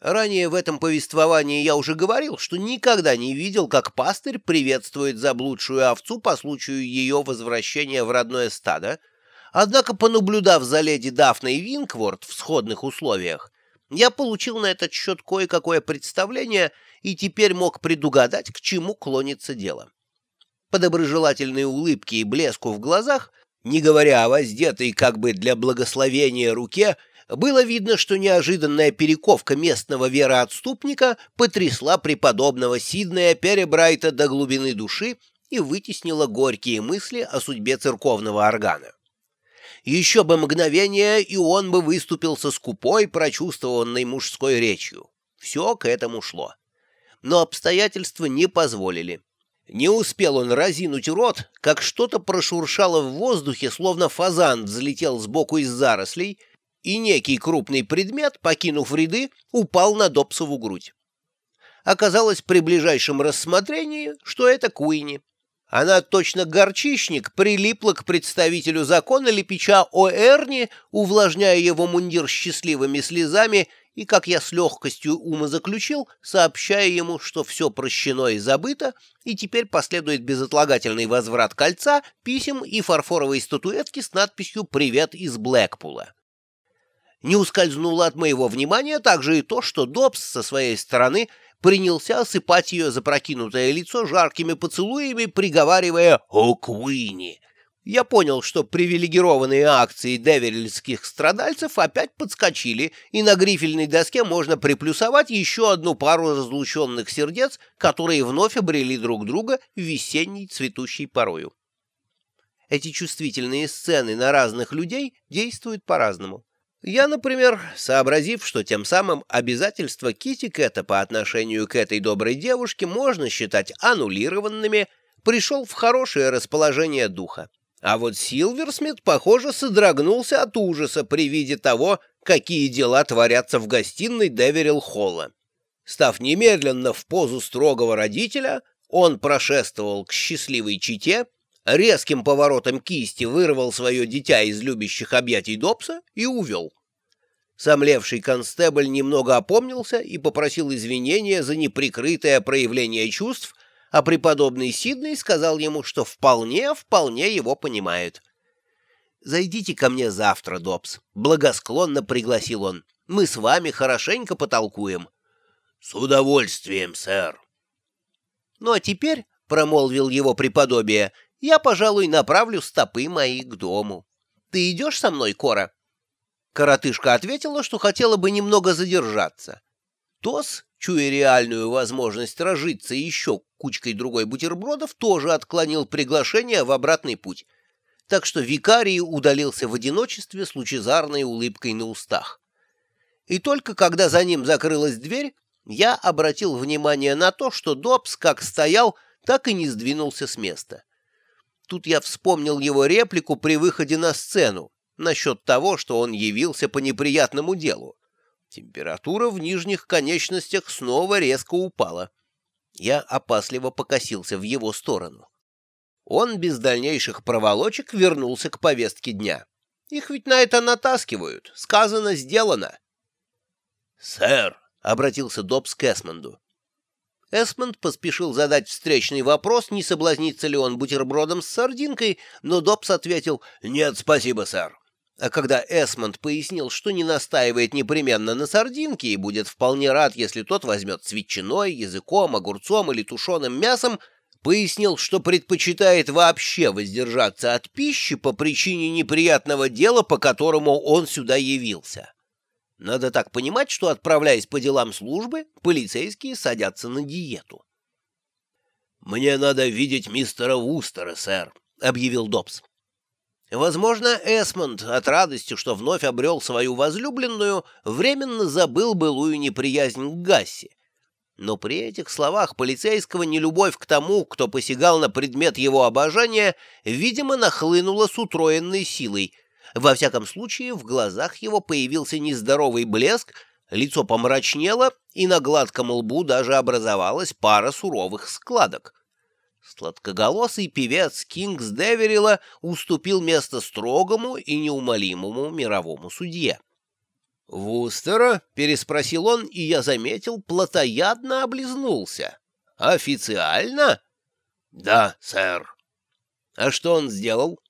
Ранее в этом повествовании я уже говорил, что никогда не видел, как пастырь приветствует заблудшую овцу по случаю ее возвращения в родное стадо, однако, понаблюдав за леди Дафной Винкворд в сходных условиях, я получил на этот счет кое-какое представление и теперь мог предугадать, к чему клонится дело. По доброжелательной улыбке и блеску в глазах, не говоря о воздетой как бы для благословения руке, было видно, что неожиданная перековка местного вероотступника потрясла преподобного Сиднея Перебрайта до глубины души и вытеснила горькие мысли о судьбе церковного органа. Еще бы мгновение, и он бы выступил со скупой, прочувствованной мужской речью. Все к этому шло. Но обстоятельства не позволили. Не успел он разинуть рот, как что-то прошуршало в воздухе, словно фазан взлетел сбоку из зарослей, и некий крупный предмет, покинув ряды, упал на Добсову грудь. Оказалось при ближайшем рассмотрении, что это Куини. Она, точно горчичник, прилипла к представителю закона Лепича О'Эрни, увлажняя его мундир счастливыми слезами и, как я с легкостью ума заключил, сообщая ему, что все прощено и забыто, и теперь последует безотлагательный возврат кольца, писем и фарфоровой статуэтки с надписью «Привет из Блэкпула». Не ускользнуло от моего внимания также и то, что Добс со своей стороны принялся осыпать ее запрокинутое лицо жаркими поцелуями, приговаривая «О, Куини!». Я понял, что привилегированные акции деверильских страдальцев опять подскочили, и на грифельной доске можно приплюсовать еще одну пару разлученных сердец, которые вновь обрели друг друга весенней цветущей порою. Эти чувствительные сцены на разных людей действуют по-разному. Я, например, сообразив, что тем самым обязательства Кити Кэта по отношению к этой доброй девушке можно считать аннулированными, пришел в хорошее расположение духа. А вот Силверсмит, похоже, содрогнулся от ужаса при виде того, какие дела творятся в гостиной Деверил Холла. Став немедленно в позу строгого родителя, он прошествовал к счастливой чите, резким поворотом кисти вырвал свое дитя из любящих объятий Добса и увел. Сомлевший констебль немного опомнился и попросил извинения за неприкрытое проявление чувств, а преподобный Сидней сказал ему, что вполне, вполне его понимает. «Зайдите ко мне завтра, Добс», — благосклонно пригласил он. «Мы с вами хорошенько потолкуем». «С удовольствием, сэр». «Ну а теперь», — промолвил его преподобие, я, пожалуй, направлю стопы мои к дому. Ты идешь со мной, Кора?» Коротышка ответила, что хотела бы немного задержаться. Тос, чуя реальную возможность разжиться еще кучкой другой бутербродов, тоже отклонил приглашение в обратный путь. Так что викарий удалился в одиночестве с лучезарной улыбкой на устах. И только когда за ним закрылась дверь, я обратил внимание на то, что Добс как стоял, так и не сдвинулся с места. Тут я вспомнил его реплику при выходе на сцену насчет того, что он явился по неприятному делу. Температура в нижних конечностях снова резко упала. Я опасливо покосился в его сторону. Он без дальнейших проволочек вернулся к повестке дня. Их ведь на это натаскивают. Сказано, сделано. «Сэр», — обратился Добс к Эсмонду, Эсмонд поспешил задать встречный вопрос, не соблазнится ли он бутербродом с сардинкой, но Добс ответил «Нет, спасибо, сэр». А когда Эсмонд пояснил, что не настаивает непременно на сардинке и будет вполне рад, если тот возьмет с ветчиной, языком, огурцом или тушеным мясом, пояснил, что предпочитает вообще воздержаться от пищи по причине неприятного дела, по которому он сюда явился. Надо так понимать, что, отправляясь по делам службы, полицейские садятся на диету. «Мне надо видеть мистера Вустера, сэр», — объявил Добс. Возможно, Эсмонд от радости, что вновь обрел свою возлюбленную, временно забыл былую неприязнь к Гасси. Но при этих словах полицейского нелюбовь к тому, кто посягал на предмет его обожания, видимо, нахлынула с утроенной силой — во всяком случае, в глазах его появился нездоровый блеск, лицо помрачнело, и на гладком лбу даже образовалась пара суровых складок. Сладкоголосый певец Кингс Деверила уступил место строгому и неумолимому мировому судье. «Вустера?» — переспросил он, и я заметил, плотоядно облизнулся. «Официально?» «Да, сэр». «А что он сделал?»